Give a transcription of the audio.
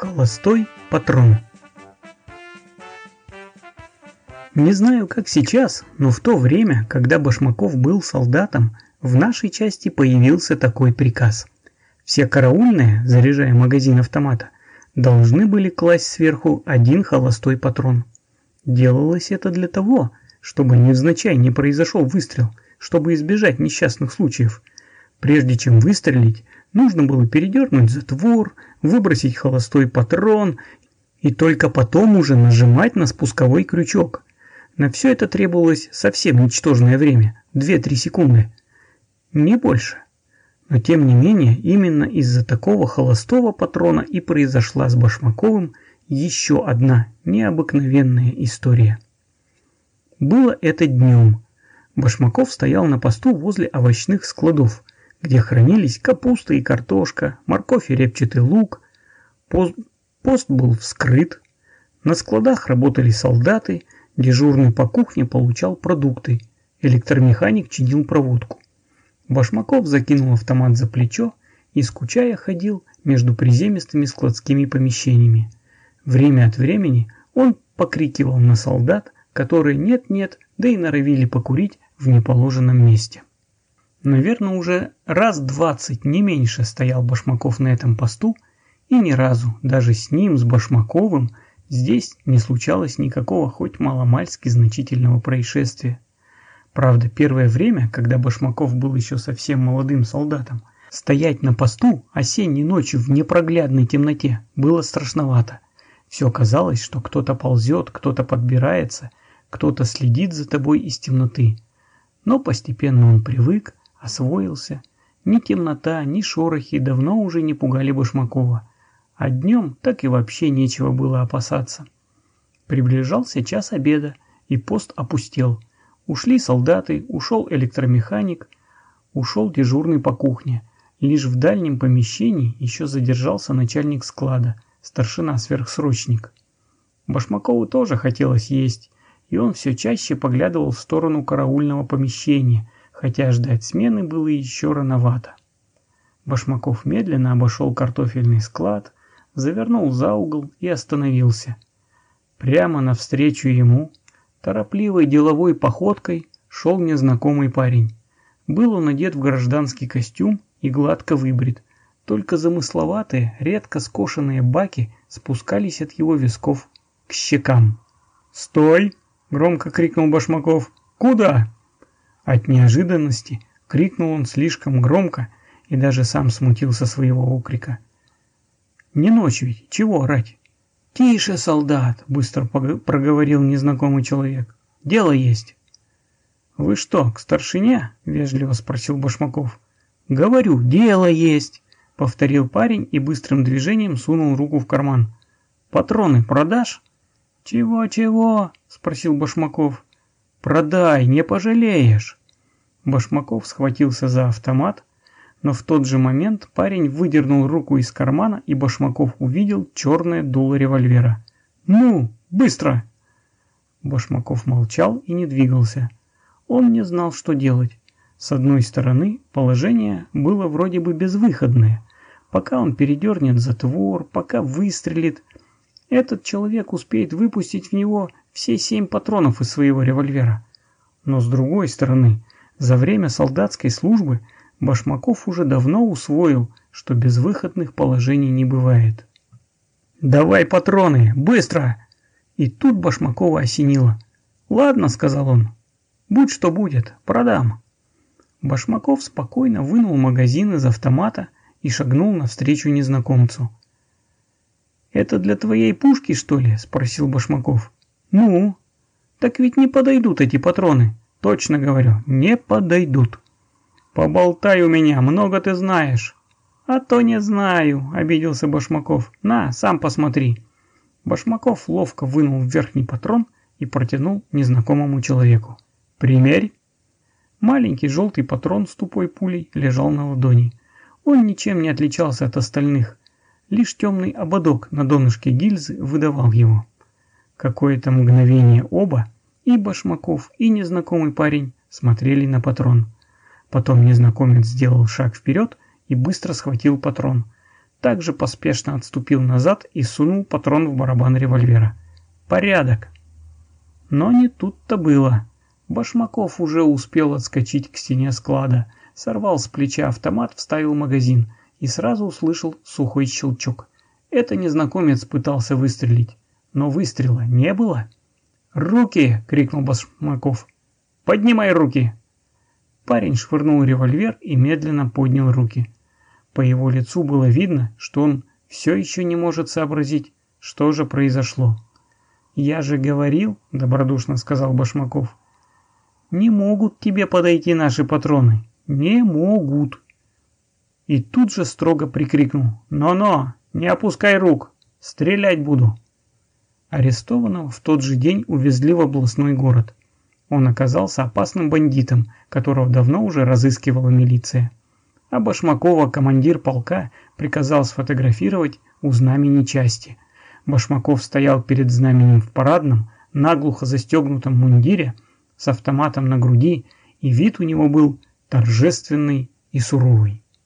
Холостой патрон. Не знаю, как сейчас, но в то время, когда Башмаков был солдатом, в нашей части появился такой приказ. Все караульные, заряжая магазин автомата, должны были класть сверху один холостой патрон. Делалось это для того, чтобы невзначай не произошел выстрел, чтобы избежать несчастных случаев. Прежде чем выстрелить, нужно было передернуть затвор, выбросить холостой патрон и только потом уже нажимать на спусковой крючок. На все это требовалось совсем ничтожное время – 2-3 секунды. Не больше. Но тем не менее, именно из-за такого холостого патрона и произошла с Башмаковым еще одна необыкновенная история. Было это днем. Башмаков стоял на посту возле овощных складов, где хранились капуста и картошка, морковь и репчатый лук. Пост, пост был вскрыт. На складах работали солдаты, дежурный по кухне получал продукты, электромеханик чинил проводку. Башмаков закинул автомат за плечо и, скучая, ходил между приземистыми складскими помещениями. Время от времени он покрикивал на солдат, которые нет-нет, да и норовили покурить в неположенном месте. Наверное, уже раз двадцать, не меньше, стоял Башмаков на этом посту, и ни разу, даже с ним, с Башмаковым, здесь не случалось никакого хоть маломальски значительного происшествия. Правда, первое время, когда Башмаков был еще совсем молодым солдатом, стоять на посту осенней ночью в непроглядной темноте было страшновато. Все казалось, что кто-то ползет, кто-то подбирается, кто-то следит за тобой из темноты. Но постепенно он привык, освоился. Ни темнота, ни шорохи давно уже не пугали Башмакова, а днем так и вообще нечего было опасаться. Приближался час обеда, и пост опустел. Ушли солдаты, ушел электромеханик, ушел дежурный по кухне. Лишь в дальнем помещении еще задержался начальник склада, старшина-сверхсрочник. Башмакову тоже хотелось есть, и он все чаще поглядывал в сторону караульного помещения – хотя ждать смены было еще рановато. Башмаков медленно обошел картофельный склад, завернул за угол и остановился. Прямо навстречу ему, торопливой деловой походкой, шел незнакомый парень. Был он одет в гражданский костюм и гладко выбрит, только замысловатые, редко скошенные баки спускались от его висков к щекам. «Стой!» — громко крикнул Башмаков. «Куда?» От неожиданности крикнул он слишком громко и даже сам смутился своего окрика. «Не ночь ведь, чего орать?» «Тише, солдат!» – быстро проговорил незнакомый человек. «Дело есть!» «Вы что, к старшине?» – вежливо спросил Башмаков. «Говорю, дело есть!» – повторил парень и быстрым движением сунул руку в карман. «Патроны продашь?» «Чего-чего?» – спросил Башмаков. Продай, не пожалеешь. Башмаков схватился за автомат, но в тот же момент парень выдернул руку из кармана, и Башмаков увидел черное дуло револьвера. «Ну, быстро!» Башмаков молчал и не двигался. Он не знал, что делать. С одной стороны, положение было вроде бы безвыходное. Пока он передернет затвор, пока выстрелит, этот человек успеет выпустить в него все семь патронов из своего револьвера. Но с другой стороны, за время солдатской службы Башмаков уже давно усвоил, что безвыходных положений не бывает. «Давай патроны, быстро!» И тут Башмакова осенило. «Ладно», — сказал он, — «будь что будет, продам». Башмаков спокойно вынул магазин из автомата и шагнул навстречу незнакомцу. «Это для твоей пушки, что ли?» – спросил Башмаков. «Ну, так ведь не подойдут эти патроны. Точно говорю, не подойдут. Поболтай у меня, много ты знаешь». «А то не знаю», – обиделся Башмаков. «На, сам посмотри». Башмаков ловко вынул верхний патрон и протянул незнакомому человеку. «Примерь». Маленький желтый патрон с тупой пулей лежал на ладони. Он ничем не отличался от остальных. Лишь темный ободок на донышке гильзы выдавал его. Какое-то мгновение оба, и Башмаков, и незнакомый парень, смотрели на патрон. Потом незнакомец сделал шаг вперед и быстро схватил патрон. также поспешно отступил назад и сунул патрон в барабан револьвера. Порядок. Но не тут-то было. Башмаков уже успел отскочить к стене склада, сорвал с плеча автомат, вставил магазин и сразу услышал сухой щелчок. Это незнакомец пытался выстрелить, но выстрела не было. «Руки!» — крикнул Башмаков. «Поднимай руки!» Парень швырнул револьвер и медленно поднял руки. По его лицу было видно, что он все еще не может сообразить, что же произошло. «Я же говорил», — добродушно сказал Башмаков, — «не могут тебе подойти наши патроны. Не могут». И тут же строго прикрикнул «Но-но, не опускай рук, стрелять буду». Арестованного в тот же день увезли в областной город. Он оказался опасным бандитом, которого давно уже разыскивала милиция а Башмакова командир полка приказал сфотографировать у знамени части. Башмаков стоял перед знаменем в парадном, наглухо застегнутом мундире, с автоматом на груди, и вид у него был торжественный и суровый.